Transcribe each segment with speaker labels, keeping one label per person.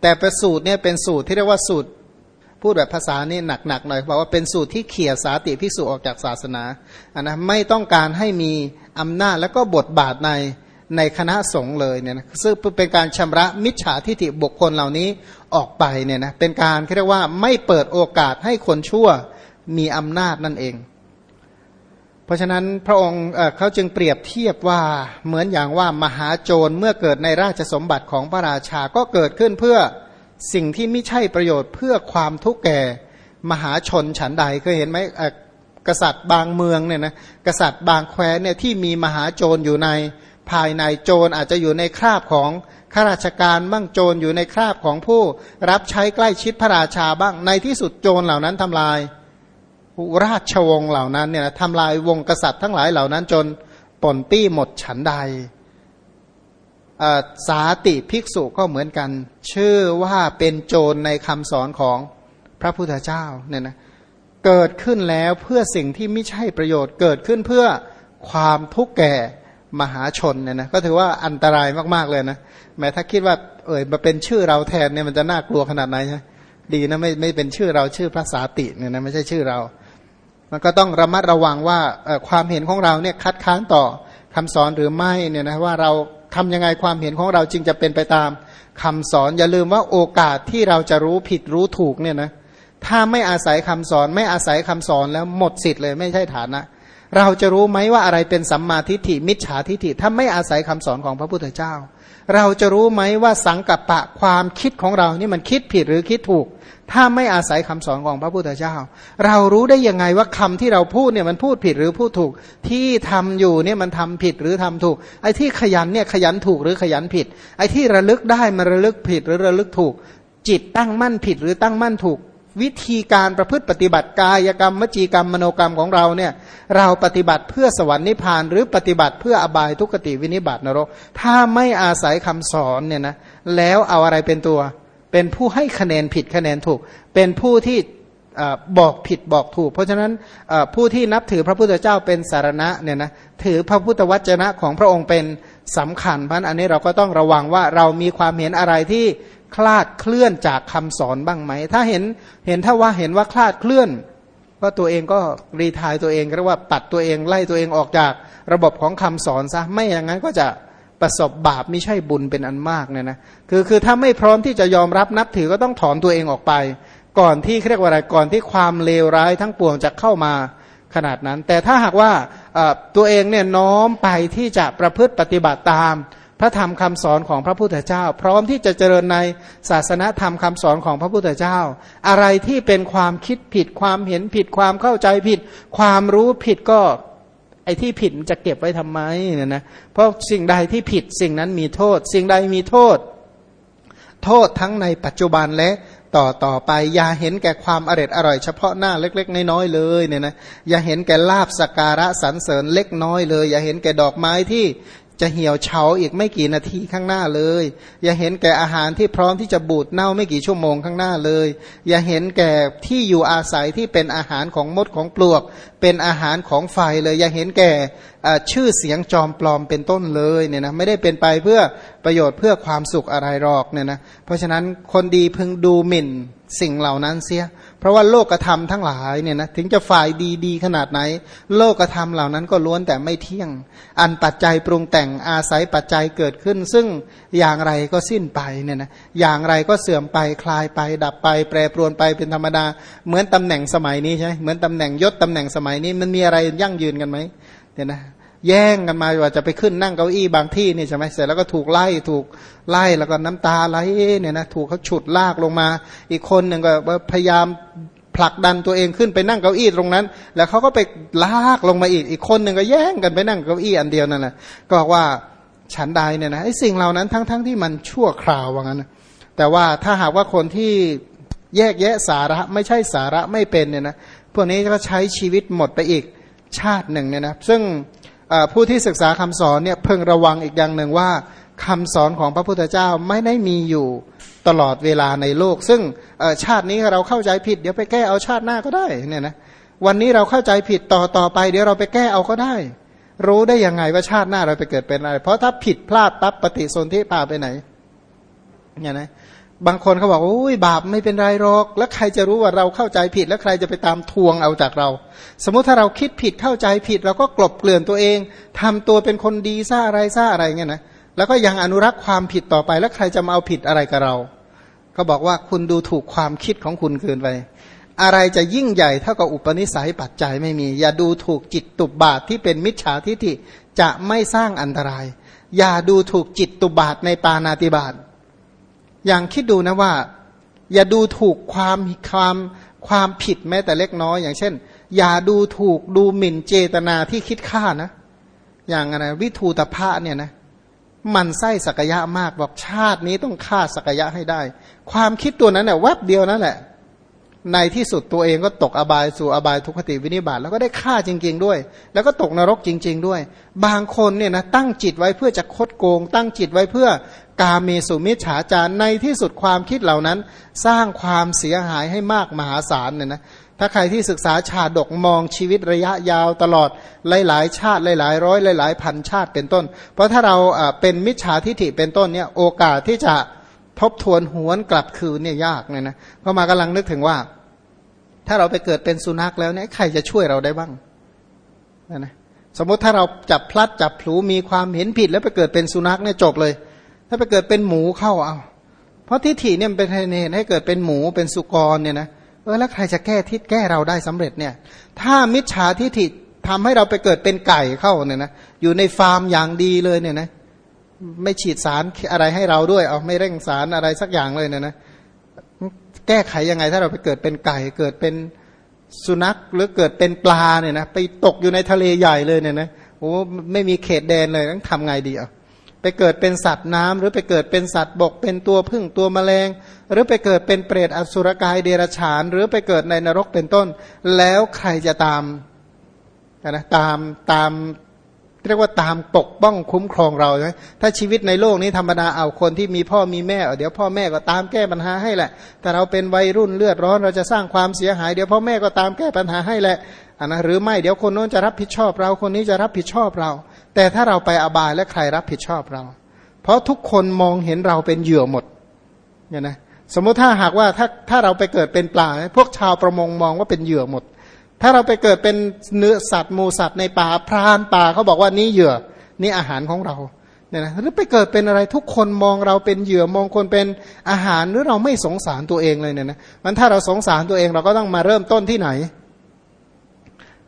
Speaker 1: แต่ประสูตรเนี่ยเป็นสูตรที่เรียกว่าสูตร พูดแบบภาษานี่หนักๆหน่อยบอกว่าเป็นสูตรที่เขี่ยสาติพิสูจออกจากศาสนาอันนะไม่ต้องการให้มีอำนาจและก็บทบาทในในคณะสงฆ์เลยเนี่ยนะซึ่งเป็นการชำระมิจฉาทิฏฐิบุคคลเหล่านี้ออกไปเนี่ยนะเป็นการเรียกว่าไม่เปิดโอกาสให้คนชั่วมีอำนาจนั่นเอง เพราะฉะนั้นพระองค์เขาจึงเปรียบเทียบว่าเหมือนอย่างว่ามหาโจรเมื่อเกิดในราชสมบัติของพระราชาก็เกิดขึ้นเพื่อสิ่งที่ไม่ใช่ประโยชน์เพื่อความทุกข์แก่มหาชนฉันใดเคยเห็นไหมกษัตริย์บางเมืองเนี่ยนะกษัตริย์บางแคว้นเนี่ยที่มีมหาโจรอยู่ในภายในโจรอาจจะอยู่ในคราบของข้าราชการบ้างโจรอยู่ในคราบของผู้ รับใช้ใกล้ชิดพระราชาบ้างในที่สุดโจรเหล่านั้นทำลาย ราชวงศ์เหล่านั้นเนี่ยทำลายวงกษัตริย์ทั้งหลายเหล่านั้นจนป่นปี้หมดฉันใดสาติภิกษุก็เหมือนกัน ชื่อว่าเป็นโจรในคำสอนของพระพุทธเจ้าเนี่ยนะเกิดขึ้นแล้วเพื่อสิ่งที่ไม่ใช่ประโยชน์ เกิดขึ้นเพื่อความทุกข์แก่มหาชนเนี่ยนะก็ถือว่าอันตรายมากๆเลยนะแม้ถ้าคิดว่าเอ่ยมาเป็นชื่อเราแทนเนี่ยมันจะน่ากลัวขนาดไหนใช่ดีนะไม่ไม่เป็นชื่อเราชื่อพระสาติเนี่ยนะไม่ใช่ชื่อเรา มันก็ต้องระมัดระวังว่าความเห็นของเราเนี่ยคัดค้านต่อคำสอนหรือไม่เนี่ยนะว่าเราทำยังไงความเห็นของเราจึงจะเป็นไปตามคำสอน อย่าลืมว่าโอกาสที่เราจะรู้ผิดรู้ถูกเนี่ยนะถ้าไม่อาศัยคำสอน ไม่อาศัยคำสอนแล้วหมดสิทธิ์เลยไม่ใช่ฐานะ เราจะรู้ไหมว่าอะไรเป็นสัมมาทิฏฐิมิจฉาทิฏฐิถ้าไม่อาศัยคำสอนของพระพุทธเจ้า เราจะรู้ไหมว่าสังกัปปะความคิดของเรานี่มันคิดผิดหรือคิดถูก ถ้าไม่อาศัยคำสอนของพระพุทธเจ้า เรารู้ได้ยังไงว่าคำที่เราพูดเนี่ยมันพูดผิดหรือพูดถูก ที่ทำอยู่เนี่ยมันทำผิดหรือทำถูก ไอ้ที่ขยันเนี่ยขยันถูกหรือขยันผิด ไอ้ที่ระลึกได้มันระลึกผิดหรือระลึกถูก จิตตั้งมั่นผิดหรือตั้งมั่นถูก วิธีการประพฤติปฏิบัติกายกรรมมจีกรรมมโนกรรมของเราเนี่ยเราปฏิบัติเพื่อสวรรค์นิพพาน หรือปฏิบัติเพื่ออบายทุกติวินิบัตินรก ถ้าไม่อาศัยคำสอนเนี่ยนะแล้วเอาอะไรเป็นตัว เป็นผู้ให้คะแนนผิดคะแนนถูก เป็นผู้ที่บอกผิดบอกถูก เพราะฉะนั้นผู้ที่นับถือพระพุทธเจ้าเป็นสารณะเนี่ยนะถือพระพุทธวจนะของพระองค์เป็นสำคัญเพราะอันนี้เราก็ต้องระวังว่าเรามีความเห็นอะไรที่ คลาดเคลื่อนจากคำสอนบ้างไหม ถ้าเห็นเห็นถ้าว่าเห็นว่าคลาดเคลื่อน ก็ตัวเองก็รีทายตัวเองเรียกว่าปัดตัวเองไล่ตัวเองออกจากระบบของคำสอนซะไม่อย่างนั้นก็จะประสบบาปไม่ใช่บุญเป็นอันมากเนี่ยนะคือคือถ้าไม่พร้อมที่จะยอมรับนับถือก็ต้องถอนตัวเองออกไป ก่อนที่เรียกว่าอะไรก่อนที่ความเลวร้ายทั้งปวงจะเข้ามาขนาดนั้น แต่ถ้าหากว่าตัวเองเนี่ยน้อมไปที่จะประพฤติปฏิบัติตาม พระธรรมคำสอนของพระพุทธเจ้า พร้อมที่จะเจริญในศาสนธรรมคำสอนของพระพุทธเจ้า อะไรที่เป็นความคิดผิดความเห็นผิดความเข้าใจผิด ความรู้ผิดก็ไอ้ที่ผิดจะเก็บไว้ทำไมเนี่ยนะเพราะสิ่งใดที่ผิดสิ่งนั้นมีโทษ สิ่งใดมีโทษ โทษทั้งในปัจจุบันและต่อต่อไป อย่าเห็นแก่ความอร่อยอร่อยเฉพาะหน้าเล็ก ๆ น้อยๆเลยเนี่ยนะอย่าเห็นแก่ลาบสการะสรรเสริญเล็กน้อยเลย อย่าเห็นแก่ดอกไม้ที่ จะเหี่ยวเฉาอีกไม่กี่นาทีข้างหน้าเลย อย่าเห็นแก่อาหารที่พร้อมที่จะบูดเน่าไม่กี่ชั่วโมงข้างหน้าเลย อย่าเห็นแก่ที่อยู่อาศัยที่เป็นอาหารของมดของปลวก เป็นอาหารของไฟเลย อย่าเห็นแก่ชื่อเสียงจอมปลอมเป็นต้นเลยเนี่ยนะไม่ได้เป็นไปเพื่อประโยชน์เพื่อความสุขอะไรหรอกเนี่ยนะเพราะฉะนั้นคนดีพึงดูหมิ่นสิ่งเหล่านั้นเสีย เพราะว่าโลกธรรมทั้งหลายเนี่ยนะถึงจะฝ่ายดีดีขนาดไหน โลกธรรมเหล่านั้นก็ล้วนแต่ไม่เที่ยง อันปัจจัยปรุงแต่งอาศัยปัจจัยเกิดขึ้น ซึ่งอย่างไรก็สิ้นไปเนี่ยนะอย่างไรก็เสื่อมไปคลายไป ดับไป แปรปรวนไปเป็นธรรมดา เหมือนตำแหน่งสมัยนี้ใช่เหมือนตำแหน่งยศตำแหน่งสมัยนี้มันมีอะไรยั่งยืนกันไหม เนี่ยนะแย่งกันมาว่าจะไปขึ้นนั่งเก้าอี้บางที่นี่ใช่ไหมเสร็จแล้วก็ถูกไล่ถูกไล่แล้วก็น้ำตาไหลเนี่ยนะถูกเขาฉุดลากลงมา อีกคนหนึ่งก็พยายามผลักดันตัวเองขึ้นไปนั่งเก้าอี้ตรงนั้น แล้วเขาก็ไปลากลงมาอีกอีกคนหนึ่งก็แย่งกันไปนั่งเก้าอี้อันเดียวนั่นแหละก็บอกว่าฉันใดเนี่ยนะไอ้สิ่งเหล่านั้นทั้งๆทที่มันชั่วคราวว่างั้นแต่ว่าถ้าหากว่าคนที่แยกแยะสาระไม่ใช่สาระไม่เป็นเนี่ยนะพวกนี้ก็ใช้ชีวิตหมดไปอีก ชาติหนึ่งเนี่ยนะซึ่งผู้ที่ศึกษาคำสอนเนี่ยเพิ่งระวังอีกอย่างหนึ่งว่าคำสอนของพระพุทธเจ้าไม่ได้มีอยู่ตลอดเวลาในโลก ซึ่งชาตินี้เราเข้าใจผิด เดี๋ยวไปแก้เอาชาติหน้าก็ได้เนี่ยนะวันนี้เราเข้าใจผิดต่อต่อไปเดี๋ยวเราไปแก้เอาก็ได้ รู้ได้ยังไงว่าชาติหน้าเราไปเกิดเป็นอะไร เพราะถ้าผิดพลาดปั๊บปฏิสนธิพาไปไหนเนี่ยนะ บางคนเขาบอกโอ้ยบาปไม่เป็นไรหรอก แล้วใครจะรู้ว่าเราเข้าใจผิด แล้วใครจะไปตามทวงเอาจากเรา สมมุติถ้าเราคิดผิดเข้าใจผิด เราก็กลบเกลื่อนตัวเองทำตัวเป็นคนดีซ่าอะไรซ่าอะไรเงี้ยนะแล้วก็ยังอนุรักษ์ความผิดต่อไป แล้วใครจะมาเอาผิดอะไรกับเรา ก็บอกว่าคุณดูถูกความคิดของคุณเกินไป อะไรจะยิ่งใหญ่เท่ากับอุปนิสัยปัจจัยไม่มี อย่าดูถูกจิตตุบาทที่เป็นมิจฉาทิฏฐิจะไม่สร้างอันตราย อย่าดูถูกจิตตุบาทในปานาติบาต อย่างคิดดูนะว่า อย่าดูถูกความความความผิดแม้แต่เล็กน้อย อย่างเช่น อย่าดูถูกดูหมิ่นเจตนาที่คิดฆ่านะ อย่างอะไรวิทูตภะเนี่ยนะมันไส้สักยะมากบอกชาตินี้ต้องฆ่าสักยะให้ได้ ความคิดตัวนั้นเนี่ยแวบเดียวนั่นแหละ ในที่สุดตัวเองก็ตกอบายสู่อบายทุกขติวินิบาตแล้วก็ได้ฆ่าจริง ๆ ด้วย แล้วก็ตกนรกจริง ๆ ด้วย บางคนเนี่ยนะตั้งจิตไว้เพื่อจะคดโกง ตั้งจิตไว้เพื่อกาเมสุมิจฉาจารในที่สุดความคิดเหล่านั้น สร้างความเสียหายให้มากมหาศาลเนี่ยนะถ้าใครที่ศึกษาชาดกมองชีวิตระยะยาวตลอดหลายๆ ชาติหลายๆร้อยหลายๆพันชาติเป็นต้น เพราะถ้าเราเป็นมิจฉาทิฐิเป็นต้นเนี่ยโอกาสที่จะทบทวนหวนกลับคืนเนี่ยยากเลยนะเพราะมากำลังนึกถึงว่า ถ้าเราไปเกิดเป็นสุนัขแล้วเนี่ยใครจะช่วยเราได้บ้างนะนะสมมติถ้าเราจับพลัดจับผูมีความเห็นผิดแล้วไปเกิดเป็นสุนัขเนี่ยจบเลย ถ้าไปเกิดเป็นหมูเข้าเอา เพราะทิฏฐิเนี่ยเป็นเหตุให้เกิดเป็นหมูเป็นสุกรเนี่ยนะเออแล้วใครจะแก้ทิศแก้เราได้สำเร็จเนี่ย ถ้ามิจฉาทิฏฐิทำให้เราไปเกิดเป็นไก่เข้าเนี่ยนะอยู่ในฟาร์มอย่างดีเลยเนี่ยนะไม่ฉีดสารอะไรให้เราด้วย เอาไม่เร่งสารอะไรสักอย่างเลยเนี่ยนะ แก้ไขยังไง ถ้าเราไปเกิดเป็นไก่ เกิดเป็นสุนัขหรือเกิดเป็นปลาเนี่ยนะไปตกอยู่ในทะเลใหญ่เลยเนี่ยนะโอ้ไม่มีเขตแดนเลยต้องทำไงดีอะไปเกิดเป็นสัตว์น้ำหรือไปเกิดเป็นสัตว์บก เป็นตัวพึ่งตัวแมลง หรือไปเกิดเป็นเปรตอสุรกายเดรัจฉาน หรือไปเกิดในนรกเป็นต้น แล้วใครจะตามนะตามตาม เรียกว่าตามปกป้องคุ้มครองเราใช่ไหมถ้าชีวิตในโลกนี้ธรรมดาเอาคนที่มีพ่อมีแม่เดี๋ยวพ่อแม่ก็ตามแก้ปัญหาให้แหละ แต่เราเป็นวัยรุ่นเลือดร้อนเราจะสร้างความเสียหายเดี๋ยวพ่อแม่ก็ตามแก้ปัญหาให้แหละอันนะหรือไม่เดี๋ยวคนโน้นจะรับผิดชอบเราคนนี้จะรับผิดชอบเรา แต่ถ้าเราไปอบายและใครรับผิดชอบเรา เพราะทุกคนมองเห็นเราเป็นเหยื่อหมดเนี่ยนะสมมุติถ้าหากว่าถ้าถ้าเราไปเกิดเป็นปลาพวกชาวประมงมองว่าเป็นเหยื่อหมด ถ้าเราไปเกิดเป็นเนื้อสัตว์มูสัตว์ในป่าพรานป่าเขาบอกว่านี่เหยื่อนี่อาหารของเราเนี่ยนะหรือไปเกิดเป็นอะไรทุกคนมองเราเป็นเหยื่อมองคนเป็นอาหารหรือเราไม่สงสารตัวเองเลยเนี่ยนะมันถ้าเราสงสารตัวเองเราก็ต้องมาเริ่มต้นที่ไหน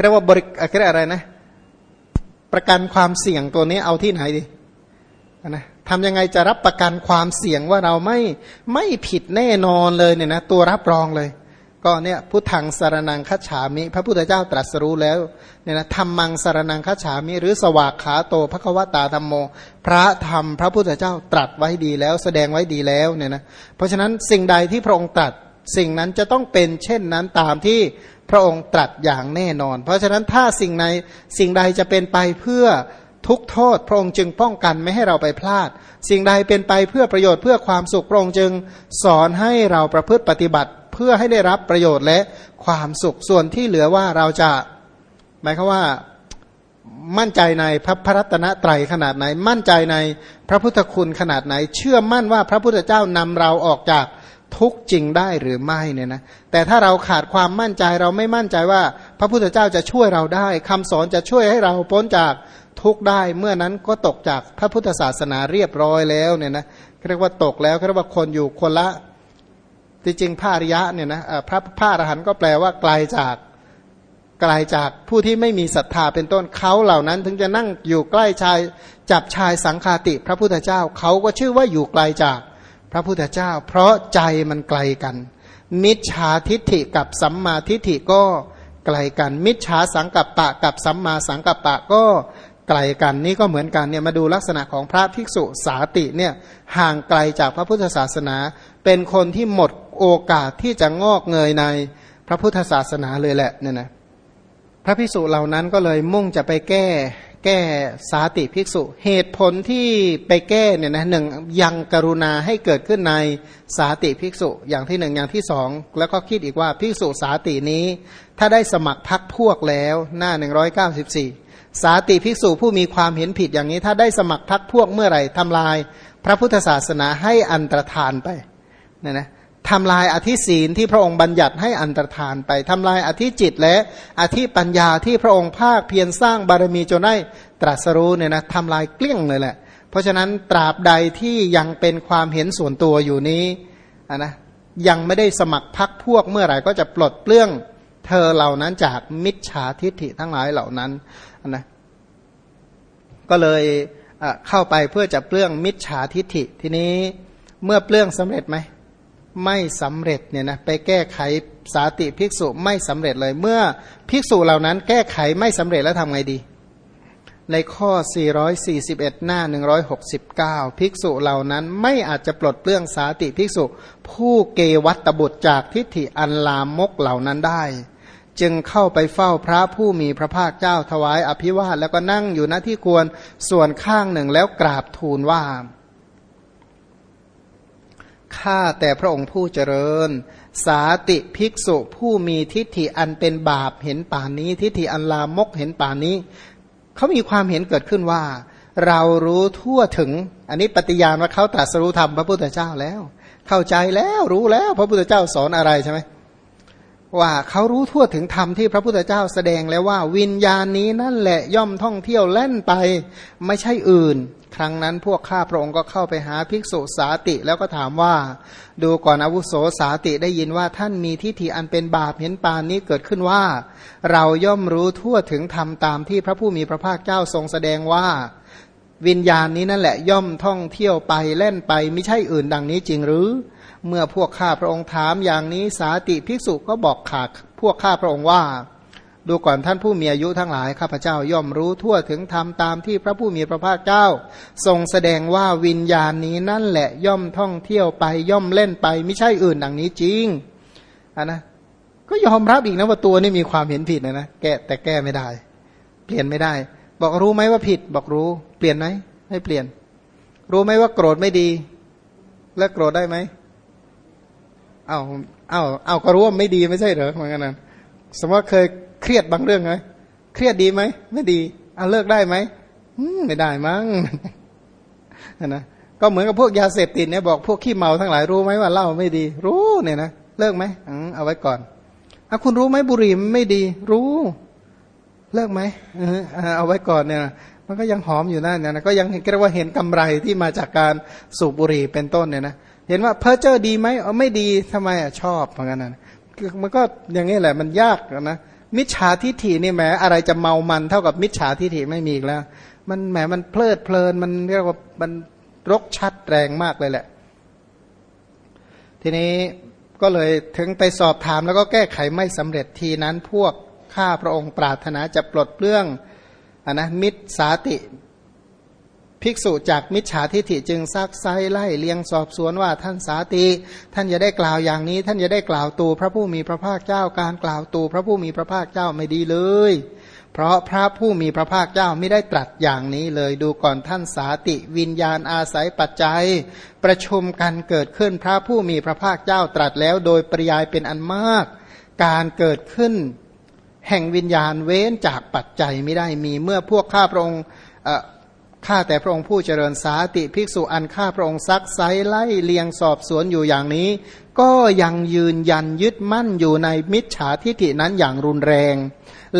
Speaker 1: เรียกว่าบริเรียกอะไรนะ ประกันความเสี่ยงตัวนี้เอาที่ไหนดีนะทำยังไงจะรับประกันความเสี่ยงว่าเราไม่ไม่ผิดแน่นอนเลยเนี่ยนะตัวรับรองเลย ก็เนี่ยพุทธังสารนังคัจฉามิ พระพุทธเจ้าตรัสรู้แล้วเนี่ยนะธรรมังสารนังคัจฉามิ หรือสวากขาโตพระควตาธรรมโม พระธรรมพระพุทธเจ้าตรัสไว้ดีแล้ว แสดงไว้ดีแล้วเนี่ยนะเพราะฉะนั้นสิ่งใดที่พระองค์ตรัสสิ่งนั้นจะต้องเป็นเช่นนั้นตามที่พระองค์ตรัสอย่างแน่นอน เพราะฉะนั้นถ้าสิ่งในสิ่งใดจะเป็นไปเพื่อทุกโทษพระองค์จึงป้องกันไม่ให้เราไปพลาด สิ่งใดเป็นไปเพื่อประโยชน์เพื่อความสุขพระองค์จึงสอนให้เราประพฤติปฏิบัติ พื่อให้ได้รับประโยชน์และความสุขส่วนที่เหลือว่าเราจะหมายควาว่ามั่นใจในพระพรัตนตรัยขนาดไหน มั่นใจในพระพุทธคุณขนาดไหน เชื่อมั่นว่าพระพุทธเจ้านำเราออกจากทุกจริงได้หรือไม่เนี่ยนะแต่ถ้าเราขาดความมั่นใจเราไม่มั่นใจว่า พระพุทธเจ้าจะช่วยเราได้คำสอนจะช่วยให้เราพ้นจากทุกได้ เมื่อนั้นก็ตกจากพระพุทธศาสนาเรียบร้อยแล้วเนี่ยนะเรียกว่าตกแล้วเรียกว่าคนอยู่คนละ จริงๆพระอริยะเนี่ยนะพระพระอรหันต์ก็แปลว่าไกลาจากไกลาจากผู้ที่ไม่มีศรัทธาเป็นต้นเขาเหล่านั้น ถึงจะนั่งอยู่ใกล้ชายจับชายสังคาติ พระพุทธเจ้าเขาก็ชื่อว่าอยู่ไกลาจากพระพุทธเจ้า เพราะใจมันไกลกัน มิจฉาทิฏฐิกับสัมมาทิฏฐิก็ไกลกัน มิจฉาสังกัปปะกับสัมมาสังกัปปะก็ไกลกันนี่ก็เหมือนกันเนี่ยมาดูลักษณะของพระภิกษุสาติเนี่ยห่างไกลจากพระพุทธศาสนา เป็นคนที่หมด โอกาสที่จะงอกเงยในพระพุทธศาสนาเลยแหละเนี่ยนะพระภิกษุเหล่านั้นก็เลยมุ่งจะไปแก้ แก้สาติภิกษุ เหตุผลที่ไปแก้เนี่ยนะหนึ่งยังกรุณาให้เกิดขึ้นในสาติภิกษุ อย่างที่หนึ่งอย่างที่สองแล้วก็คิดอีกว่าภิกษุสาตินี้ ถ้าได้สมัครพักพวกแล้วหน้าหนึ่งร้อยเก้าสิบสี่สาติภิกษุผู้มีความเห็นผิดอย่างนี้ ถ้าได้สมัครพักพวกเมื่อไหร่ทำลาย พระพุทธศาสนาให้อันตรธานไปเนี่ยนะ ทำลายอธิศีลที่พระองค์บัญญัติให้อันตรธานไปทำลายอธิจิตและอธิปัญญาที่พระองค์ภาคเพียรสร้างบารมีจนได้ตรัสรู้เนี่ยนะทำลายเกลี้ยงเลยแหละ เพราะฉะนั้นตราบใดที่ยังเป็นความเห็นส่วนตัวอยู่นี้นะยังไม่ได้สมัครพักพวกเมื่อไหร่ก็จะปลดเปลื้องเธอเหล่านั้นจากมิจฉาทิฏฐิทั้งหลายเหล่านั้นนะก็เลยเข้าไปเพื่อจะเปลื้องมิจฉาทิฏฐิทีนี้เมื่อเปลื้องสำเร็จไหม ไม่สำเร็จเนี่ยนะไปแก้ไขสาติภิกษุไม่สำเร็จเลย เมื่อภิกษุเหล่านั้นแก้ไขไม่สำเร็จแล้วทำไงดี ในข้อ 441 หน้า 169 ภิกษุเหล่านั้นไม่อาจจะปลดเปลื้องสาติภิกษุ ผู้เกวัตบุตรจากทิฏฐิอันลามกเหล่านั้นได้ จึงเข้าไปเฝ้าพระผู้มีพระภาคเจ้าถวายอภิวาทแล้วก็นั่งอยู่ณที่ควรส่วนข้างหนึ่งแล้วกราบทูลว่า ข้าแต่พระองค์ผู้เจริญ สาติภิกษุผู้มีทิฏฐิอันเป็นบาปเห็นป่านนี้ ทิฏฐิอันลามกเห็นป่านนี้ เขามีความเห็นเกิดขึ้นว่า เรารู้ทั่วถึง อันนี้ปฏิญาณว่าเขาตรัสรู้ธรรมพระพุทธเจ้าแล้ว เข้าใจแล้วรู้แล้ว พระพุทธเจ้าสอนอะไรใช่ไหม ว่าเขารู้ทั่วถึงธรรมที่พระพุทธเจ้าแสดงแล้วว่าวิญญาณนี้นั่นแหละย่อมท่องเที่ยวเล่นไปไม่ใช่อื่น ครั้งนั้นพวกข้าพระองค์ก็เข้าไปหาภิกษุสาติแล้วก็ถามว่า ดูก่อนอาวุโสสาติได้ยินว่าท่านมีทิฏฐิอันเป็นบาปเห็นปานนี้เกิดขึ้นว่า เราย่อมรู้ทั่วถึงธรรมตามที่พระผู้มีพระภาคเจ้าทรงแสดงว่า วิญญาณนี้นั่นแหละย่อมท่องเที่ยวไปเล่นไปไม่ใช่อื่นดังนี้จริงหรือ เมื่อพวกข้าพระองค์ถามอย่างนี้สาติภิกษุก็บอกขาดพวกข้าพระองค์ว่า ดูก่อนท่านผู้มีอายุทั้งหลายข้าพเจ้าย่อมรู้ทั่วถึงธรรมตามที่พระผู้มีพระภาคเจ้า ทรงแสดงว่าวิญญาณนี้นั่นแหละย่อมท่องเที่ยวไปย่อมเล่นไปไม่ใช่อื่นดังนี้จริงอะนะก็ยอมรับอีกนะว่าตัวนี้มีความเห็นผิดนะนะแก้แต่แก้ไม่ได้ เปลี่ยนไม่ได้ บอกรู้ไหมว่าผิด บอกรู้ เปลี่ยนไหมไม่เปลี่ยน รู้ไหมว่าโกรธไม่ดี แล้วโกรธได้ไหม เอาเอาเอาก็รู้ว่าไม่ดีไม่ใช่เหรอเหมือนกันนะสมมติว่าเคยเครียดบางเรื่องไหมเครียดดีไหมไม่ดีเอาเลิกได้ไหมไม่ได้มั้งนะก็เหมือนกับพวกยาเสพติดเนี่ยบอกพวกขี้เมาทั้งหลายรู้ไหมว่าเหล้าไม่ดี รู้เนี่ยนะเลิกไหมเอาไว้ก่อนอคุณรู้ไหมบุหรี่ไม่ดี รู้ เลิกไหมเอาไว้ก่อนเนี่ยมันก็ยังหอมอยู่นั่นเนี่ยนะก็ยังเรียกว่าเห็นกำไรที่มาจากการสูบบุหรี่เป็นต้นเนี่ยนะ เห็นว่าเพอเจอร์ดีไหมเออไม่ดีทำไมอะชอบเหมือนกันนะมันก็อย่างนี้แหละมันยากนะมิจฉาทิฏฐินี่แหมอะไรจะเมามันเท่ากับมิจฉาทิฏฐิไม่มีอีกแล้ว มันแหมมันเพลิดเพลินมันเรียกว่ามันรกชัดแรงมากเลยแหละ ทีนี้ก็เลยถึงไปสอบถามแล้วก็แก้ไขไม่สำเร็จทีนั้นพวกข้าพระองค์ปรารถนาจะปลดเปลื้องอนนะมิตรสาติ ภิกษุจากมิจฉาทิฏฐิจึงซักไซไล่เลียงสอบสวนว่าท่านสาติท่านจะได้กล่าวอย่างนี้ ท่านจะได้กล่าวตูพระผู้มีพระภาคเจ้าการกล่าวตูพระผู้มีพระภาคเจ้าไม่ดีเลย เพราะพระผู้มีพระภาคเจ้าไม่ได้ตรัสอย่างนี้เลยดูก่อนท่านสาติวิญญาณอาศัยปัจจัย ประชุมกันเกิดขึ้นพระผู้มีพระภาคเจ้าตรัสแล้ว โดยปริยายเป็นอันมาก การเกิดขึ้น แห่งวิญญาณเว้นจากปัจจัยไม่ได้มีเมื่อพวกข้าพระองค์ ข้าแต่พระองค์ผู้เจริญสาติภิกษุอันข้าพระองค์ซักไซไล่เลียงสอบสวนอยู่อย่างนี้ ก็ยังยืนยันยึดมั่นอยู่ในมิจฉาทิฏฐินั้นอย่างรุนแรง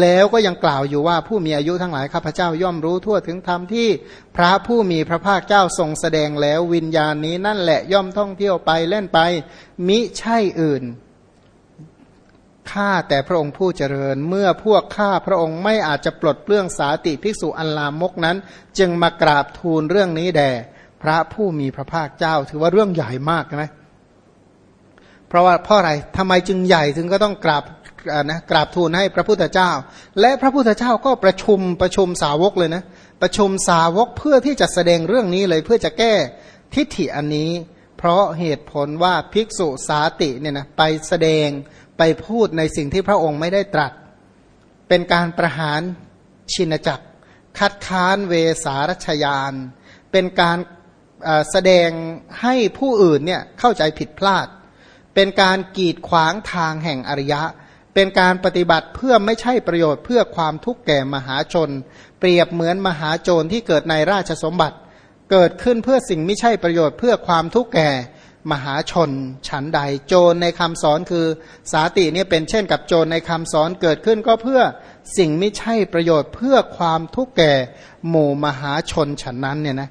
Speaker 1: แล้วก็ยังกล่าวอยู่ว่าผู้มีอายุทั้งหลายข้าพเจ้าย่อมรู้ทั่วถึงธรรมที่ พระผู้มีพระภาคเจ้าทรงแสดงแล้ววิญญาณนี้นั่นแหละย่อมท่องเที่ยวไปเล่นไป มิใช่อื่น ข้าแต่พระองค์ผู้เจริญ เมื่อพวกข้าพระองค์ไม่อาจจะปลดเปลื้องสาติภิกษุอันลามกนั้น จึงมากราบทูลเรื่องนี้แด่พระผู้มีพระภาคเจ้า ถือว่าเรื่องใหญ่มากนะเพราะว่าเพราะอะไรทำไมจึงใหญ่ถึงก็ต้องกราบนะกราบทูลให้พระพุทธเจ้า และพระพุทธเจ้าก็ประชุมประชุมสาวกเลยนะ ประชุมสาวกเพื่อที่จะแสดงเรื่องนี้เลยเพื่อจะแก้ทิฏฐิอันนี้ เพราะเหตุผลว่าภิกษุสาติเนี่ยนะไปแสดง ไปพูดในสิ่งที่พระองค์ไม่ได้ตรัส เป็นการประหารชินจักร คัดค้านเวสารัชยาน เป็นการแสดงให้ผู้อื่นเนี่ยเข้าใจผิดพลาด เป็นการกีดขวางทางแห่งอริยะ เป็นการปฏิบัติเพื่อไม่ใช่ประโยชน์เพื่อความทุกข์แก่มหาชน เปรียบเหมือนมหาโจรที่เกิดในราชสมบัติ เกิดขึ้นเพื่อสิ่งไม่ใช่ประโยชน์เพื่อความทุกข์แก่ มหาชนฉันใด โจรในคำสอนคือสาติเนี่ยเป็นเช่นกับโจรในคำสอนเกิดขึ้นก็เพื่อสิ่งไม่ใช่ประโยชน์เพื่อความทุกข์แก่หมู่มหาชนฉันนั้นเนี่ยนะ